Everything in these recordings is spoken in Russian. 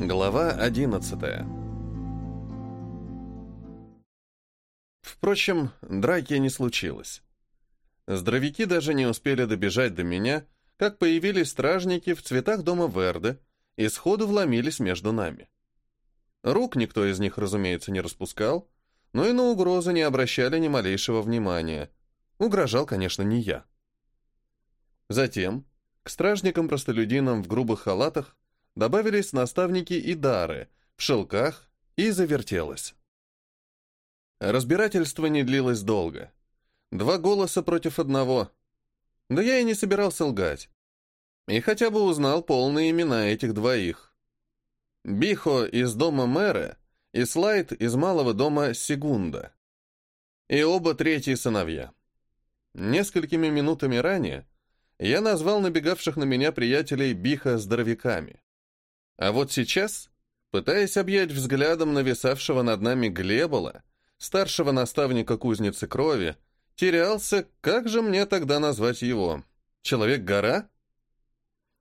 Глава 11 Впрочем, драки не случилось. Здоровяки даже не успели добежать до меня, как появились стражники в цветах дома Верде и сходу вломились между нами. Рук никто из них, разумеется, не распускал, но и на угрозы не обращали ни малейшего внимания. Угрожал, конечно, не я. Затем к стражникам-простолюдинам в грубых халатах добавились наставники и дары в шелках, и завертелось. Разбирательство не длилось долго. Два голоса против одного. Да я и не собирался лгать. И хотя бы узнал полные имена этих двоих. Бихо из дома мэра и Слайд из малого дома Сегунда. И оба третьи сыновья. Несколькими минутами ранее я назвал набегавших на меня приятелей Биха здоровяками. А вот сейчас, пытаясь объять взглядом нависавшего над нами Глебола, старшего наставника кузницы крови, терялся, как же мне тогда назвать его? Человек-гора?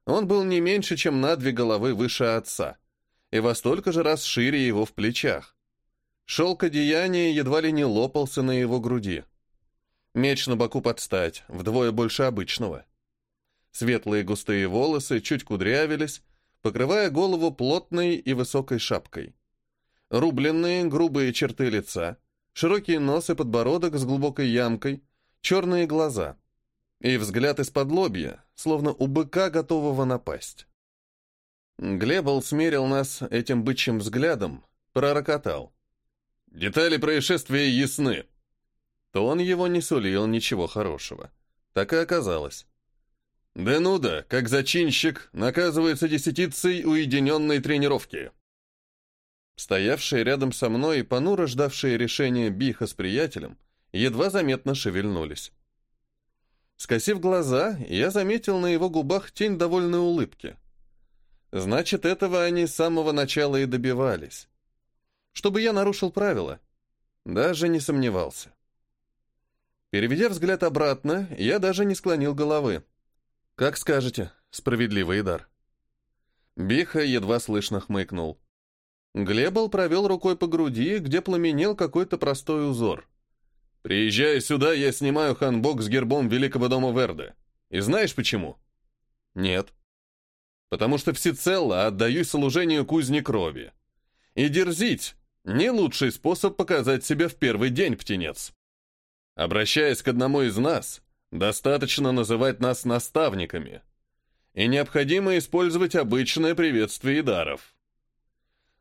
Он был не меньше, чем на две головы выше отца, и во столько же раз шире его в плечах. Шелк одеяния едва ли не лопался на его груди. Меч на боку подстать, вдвое больше обычного. Светлые густые волосы чуть кудрявились, покрывая голову плотной и высокой шапкой. Рубленные, грубые черты лица, широкий нос и подбородок с глубокой ямкой, черные глаза и взгляд из-под лобья, словно у быка, готового напасть. Глебл смерил нас этим бычьим взглядом, пророкотал. «Детали происшествия ясны». То он его не сулил ничего хорошего. Так и оказалось. Денуда, как зачинщик, наказывается десятицей уединенной тренировки. Стоявшие рядом со мной и понуро ждавшие решения Биха с приятелем едва заметно шевельнулись. Скосив глаза, я заметил на его губах тень довольной улыбки. Значит, этого они с самого начала и добивались. Чтобы я нарушил правила. Даже не сомневался. Переведя взгляд обратно, я даже не склонил головы. «Как скажете, справедливый дар». Биха едва слышно хмыкнул. Глебл провел рукой по груди, где пламенел какой-то простой узор. «Приезжая сюда, я снимаю ханбок с гербом Великого дома Верде. И знаешь почему?» «Нет». «Потому что всецело отдаюсь служению кузни крови. И дерзить — не лучший способ показать себя в первый день, птенец. Обращаясь к одному из нас, Достаточно называть нас наставниками. И необходимо использовать обычное приветствие даров.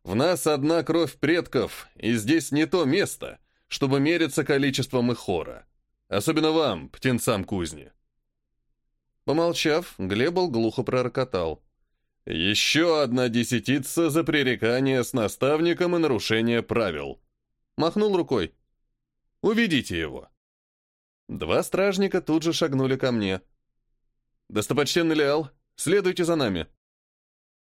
В нас одна кровь предков, и здесь не то место, чтобы мериться количеством их хора. Особенно вам, птенцам кузни. Помолчав, Глебл глухо пророкотал. «Еще одна десятица за пререкание с наставником и нарушение правил». Махнул рукой. «Уведите его». Два стражника тут же шагнули ко мне. «Достопочтенный Леал, следуйте за нами».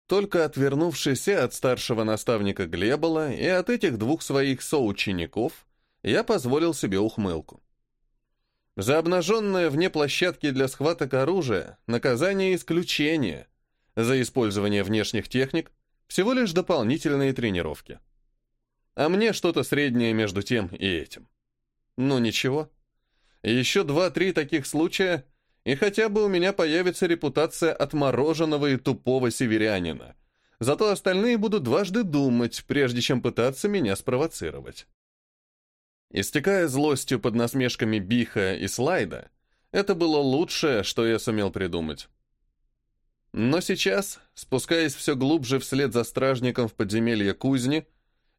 Только отвернувшись от старшего наставника Глебола и от этих двух своих соучеников, я позволил себе ухмылку. За обнаженное вне площадки для схваток оружие наказание исключение, за использование внешних техник всего лишь дополнительные тренировки. А мне что-то среднее между тем и этим. Ну ничего. Еще два-три таких случая, и хотя бы у меня появится репутация отмороженного и тупого северянина. Зато остальные будут дважды думать, прежде чем пытаться меня спровоцировать. Истекая злостью под насмешками Биха и Слайда, это было лучшее, что я сумел придумать. Но сейчас, спускаясь все глубже вслед за стражником в подземелье кузни,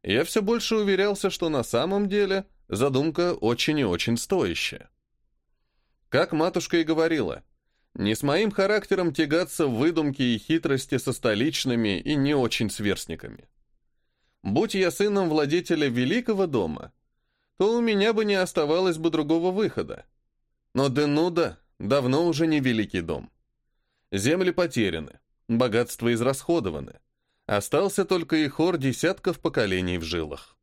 я все больше уверялся, что на самом деле задумка очень и очень стоящая. Как матушка и говорила, не с моим характером тягаться в выдумки и хитрости со столичными и не очень сверстниками. Будь я сыном владетеля великого дома, то у меня бы не оставалось бы другого выхода. Но Денуда давно уже не великий дом. Земли потеряны, богатства израсходованы. Остался только и хор десятков поколений в жилах.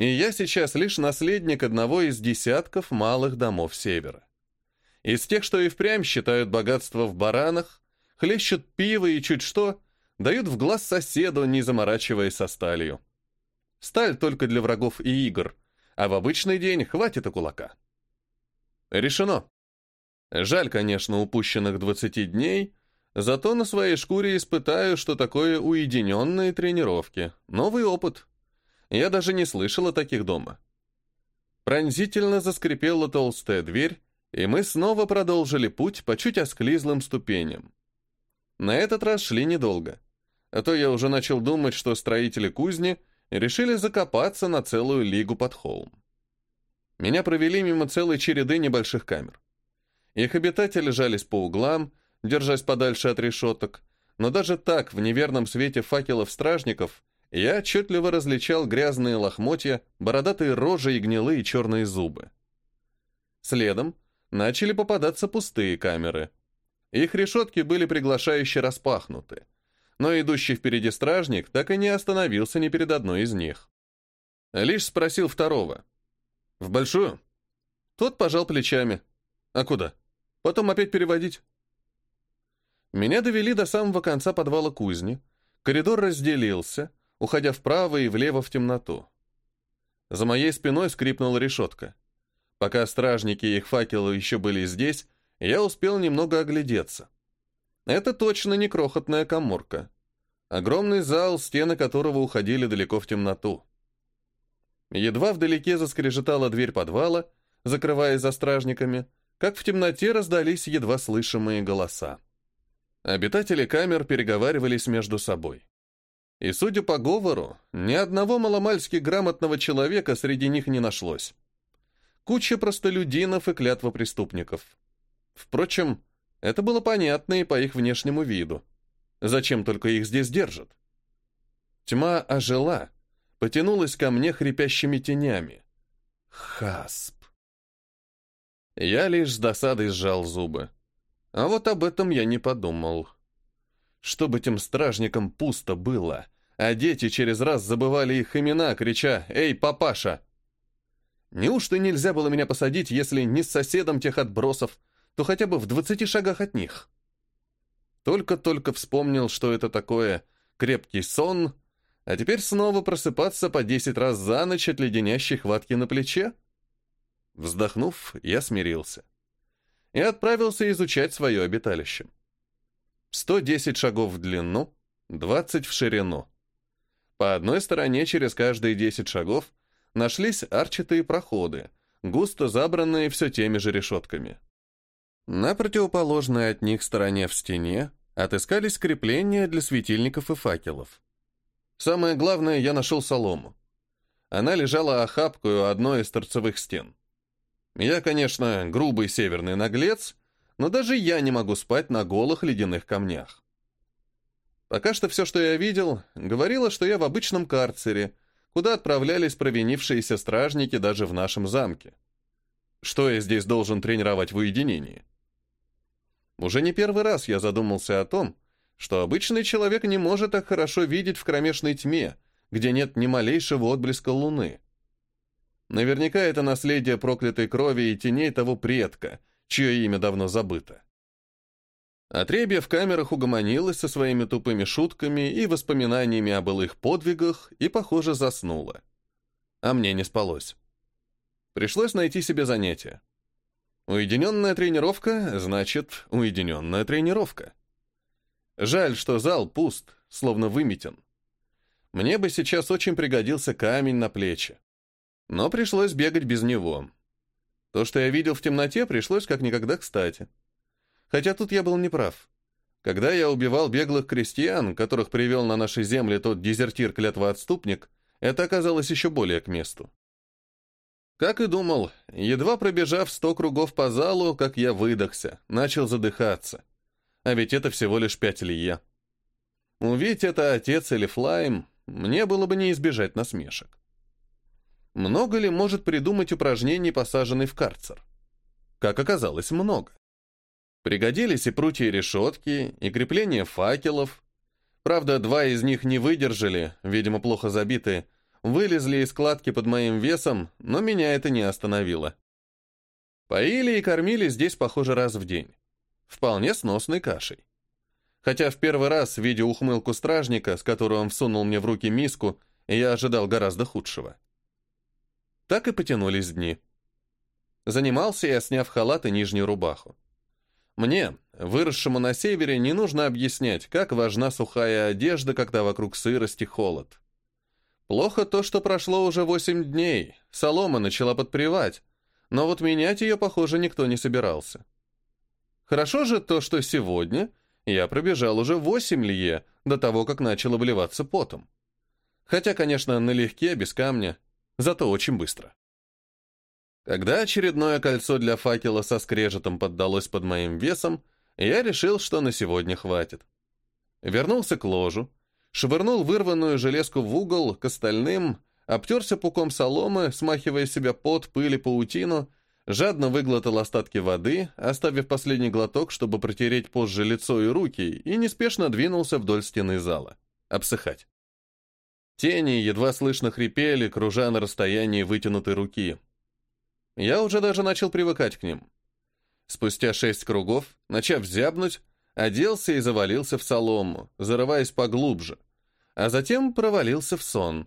И я сейчас лишь наследник одного из десятков малых домов Севера. Из тех, что и впрямь считают богатство в баранах, хлещут пиво и чуть что, дают в глаз соседу, не заморачиваясь со сталью. Сталь только для врагов и игр, а в обычный день хватит и кулака. Решено. Жаль, конечно, упущенных 20 дней, зато на своей шкуре испытаю, что такое уединенные тренировки. Новый опыт. Я даже не слышал о таких дома. Пронзительно заскрипела толстая дверь, и мы снова продолжили путь по чуть осклизлым ступеням. На этот раз шли недолго, а то я уже начал думать, что строители кузни решили закопаться на целую лигу под холм. Меня провели мимо целой череды небольших камер. Их обитатели жались по углам, держась подальше от решеток, но даже так, в неверном свете факелов стражников, я отчетливо различал грязные лохмотья, бородатые рожи и гнилые черные зубы. Следом начали попадаться пустые камеры. Их решетки были приглашающе распахнуты, но идущий впереди стражник так и не остановился ни перед одной из них. Лишь спросил второго. «В большую?» Тот пожал плечами. «А куда? Потом опять переводить?» Меня довели до самого конца подвала кузни. Коридор разделился, уходя вправо и влево в темноту. За моей спиной скрипнула решетка. Пока стражники и их факелы еще были здесь, я успел немного оглядеться. Это точно не крохотная коморка. Огромный зал, стены которого уходили далеко в темноту. Едва вдалеке заскрежетала дверь подвала, закрываясь за стражниками, как в темноте раздались едва слышимые голоса. Обитатели камер переговаривались между собой. И, судя по говору, ни одного маломальски грамотного человека среди них не нашлось. Куча простолюдинов и клятва преступников. Впрочем, это было понятно и по их внешнему виду. Зачем только их здесь держат? Тьма ожила, потянулась ко мне хрипящими тенями. Хасп. Я лишь с досадой сжал зубы. А вот об этом я не подумал чтобы этим стражникам пусто было, а дети через раз забывали их имена, крича «Эй, папаша!». Неужто нельзя было меня посадить, если не с соседом тех отбросов, то хотя бы в двадцати шагах от них? Только-только вспомнил, что это такое крепкий сон, а теперь снова просыпаться по десять раз за ночь от леденящей хватки на плече? Вздохнув, я смирился и отправился изучать свое обиталище. 110 шагов в длину, 20 в ширину. По одной стороне через каждые 10 шагов нашлись арчатые проходы, густо забранные все теми же решетками. На противоположной от них стороне в стене отыскались крепления для светильников и факелов. Самое главное, я нашел солому. Она лежала охапкой у одной из торцевых стен. Я, конечно, грубый северный наглец, но даже я не могу спать на голых ледяных камнях. Пока что все, что я видел, говорило, что я в обычном карцере, куда отправлялись провинившиеся стражники даже в нашем замке. Что я здесь должен тренировать в уединении? Уже не первый раз я задумался о том, что обычный человек не может так хорошо видеть в кромешной тьме, где нет ни малейшего отблеска луны. Наверняка это наследие проклятой крови и теней того предка, чье имя давно забыто. Отребье в камерах угомонилось со своими тупыми шутками и воспоминаниями о былых подвигах и, похоже, заснуло. А мне не спалось. Пришлось найти себе занятие. Уединенная тренировка значит уединенная тренировка. Жаль, что зал пуст, словно выметен. Мне бы сейчас очень пригодился камень на плечи. Но пришлось бегать без него. То, что я видел в темноте, пришлось как никогда кстати. Хотя тут я был неправ. Когда я убивал беглых крестьян, которых привел на наши земли тот дезертир-клятвоотступник, это оказалось еще более к месту. Как и думал, едва пробежав сто кругов по залу, как я выдохся, начал задыхаться. А ведь это всего лишь пять лия. Увидеть это отец или Флайм, мне было бы не избежать насмешек. Много ли может придумать упражнений, посаженный в карцер? Как оказалось, много. Пригодились и прутья решетки, и крепление факелов. Правда, два из них не выдержали, видимо, плохо забитые, вылезли из складки под моим весом, но меня это не остановило. Поили и кормили здесь, похоже, раз в день. Вполне сносной кашей. Хотя в первый раз, видя ухмылку стражника, с которой он всунул мне в руки миску, я ожидал гораздо худшего. Так и потянулись дни. Занимался я, сняв халат и нижнюю рубаху. Мне, выросшему на севере, не нужно объяснять, как важна сухая одежда, когда вокруг сырости холод. Плохо то, что прошло уже восемь дней, солома начала подпревать, но вот менять ее, похоже, никто не собирался. Хорошо же то, что сегодня я пробежал уже восемь лье до того, как начал обливаться потом. Хотя, конечно, налегке, без камня, зато очень быстро. Когда очередное кольцо для факела со скрежетом поддалось под моим весом, я решил, что на сегодня хватит. Вернулся к ложу, швырнул вырванную железку в угол к остальным, обтерся пуком соломы, смахивая себя под пыль и паутину, жадно выглотал остатки воды, оставив последний глоток, чтобы протереть позже лицо и руки, и неспешно двинулся вдоль стены зала. Обсыхать. Тени едва слышно хрипели, кружа на расстоянии вытянутой руки. Я уже даже начал привыкать к ним. Спустя шесть кругов, начав зябнуть, оделся и завалился в солому, зарываясь поглубже, а затем провалился в сон.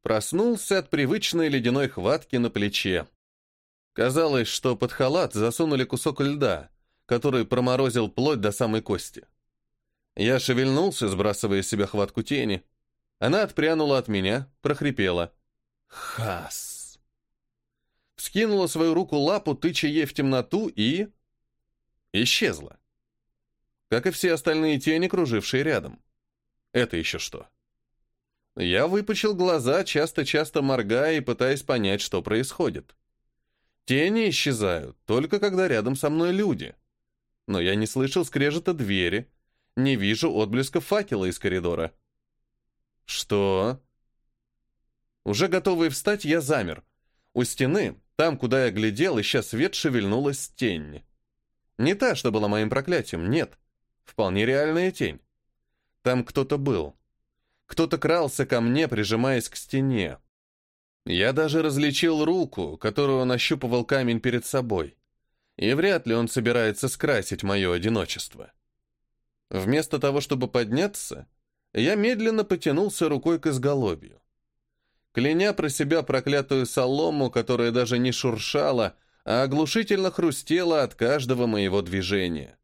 Проснулся от привычной ледяной хватки на плече. Казалось, что под халат засунули кусок льда, который проморозил плоть до самой кости. Я шевельнулся, сбрасывая с себя хватку тени, она отпрянула от меня, прохрипела. «Хас!» Вскинула свою руку лапу, тыча ей в темноту, и... Исчезла. Как и все остальные тени, кружившие рядом. Это еще что? Я выпучил глаза, часто-часто моргая и пытаясь понять, что происходит. Тени исчезают, только когда рядом со мной люди. Но я не слышал скрежета двери, не вижу отблеска факела из коридора. «Что?» Уже готовый встать, я замер. У стены, там, куда я глядел, ища свет, шевельнулась тень. Не та, что была моим проклятием, нет. Вполне реальная тень. Там кто-то был. Кто-то крался ко мне, прижимаясь к стене. Я даже различил руку, которую он ощупывал камень перед собой. И вряд ли он собирается скрасить мое одиночество. Вместо того, чтобы подняться, я медленно потянулся рукой к изголовью. Кляня про себя проклятую солому, которая даже не шуршала, а оглушительно хрустела от каждого моего движения.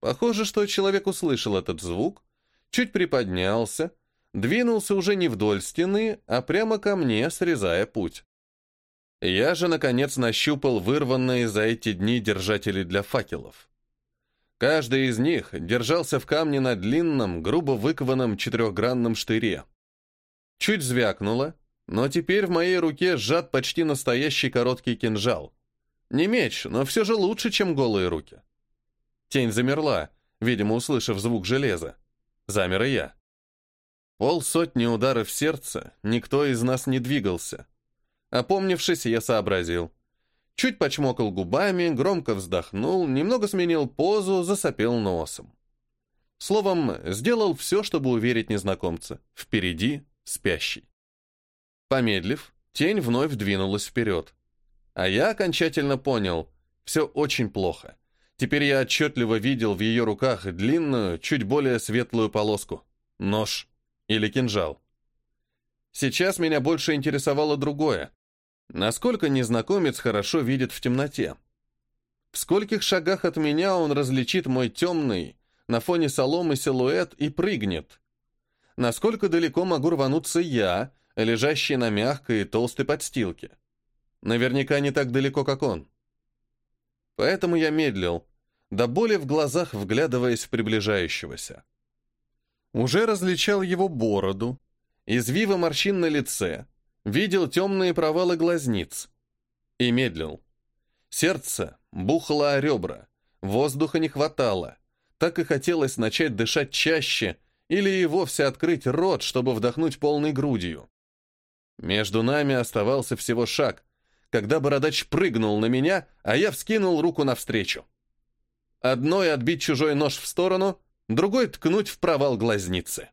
Похоже, что человек услышал этот звук, чуть приподнялся, двинулся уже не вдоль стены, а прямо ко мне, срезая путь. Я же, наконец, нащупал вырванные за эти дни держатели для факелов. Каждый из них держался в камне на длинном, грубо выкованном четырехгранном штыре. Чуть звякнуло, но теперь в моей руке сжат почти настоящий короткий кинжал. Не меч, но все же лучше, чем голые руки. Тень замерла, видимо, услышав звук железа. Замер и я. Полсотни ударов сердца, никто из нас не двигался. Опомнившись, я сообразил. Чуть почмокал губами, громко вздохнул, немного сменил позу, засопел носом. Словом, сделал все, чтобы уверить незнакомца. Впереди спящий. Помедлив, тень вновь двинулась вперед. А я окончательно понял, все очень плохо. Теперь я отчетливо видел в ее руках длинную, чуть более светлую полоску. Нож или кинжал. Сейчас меня больше интересовало другое. Насколько незнакомец хорошо видит в темноте? В скольких шагах от меня он различит мой темный, на фоне соломы силуэт и прыгнет? Насколько далеко могу рвануться я, лежащий на мягкой и толстой подстилке? Наверняка не так далеко, как он. Поэтому я медлил, до боли в глазах вглядываясь в приближающегося. Уже различал его бороду, извивы морщин на лице, видел темные провалы глазниц и медлил. Сердце бухало о ребра, воздуха не хватало, так и хотелось начать дышать чаще или и вовсе открыть рот, чтобы вдохнуть полной грудью. Между нами оставался всего шаг, когда бородач прыгнул на меня, а я вскинул руку навстречу. Одной отбить чужой нож в сторону, другой ткнуть в провал глазницы.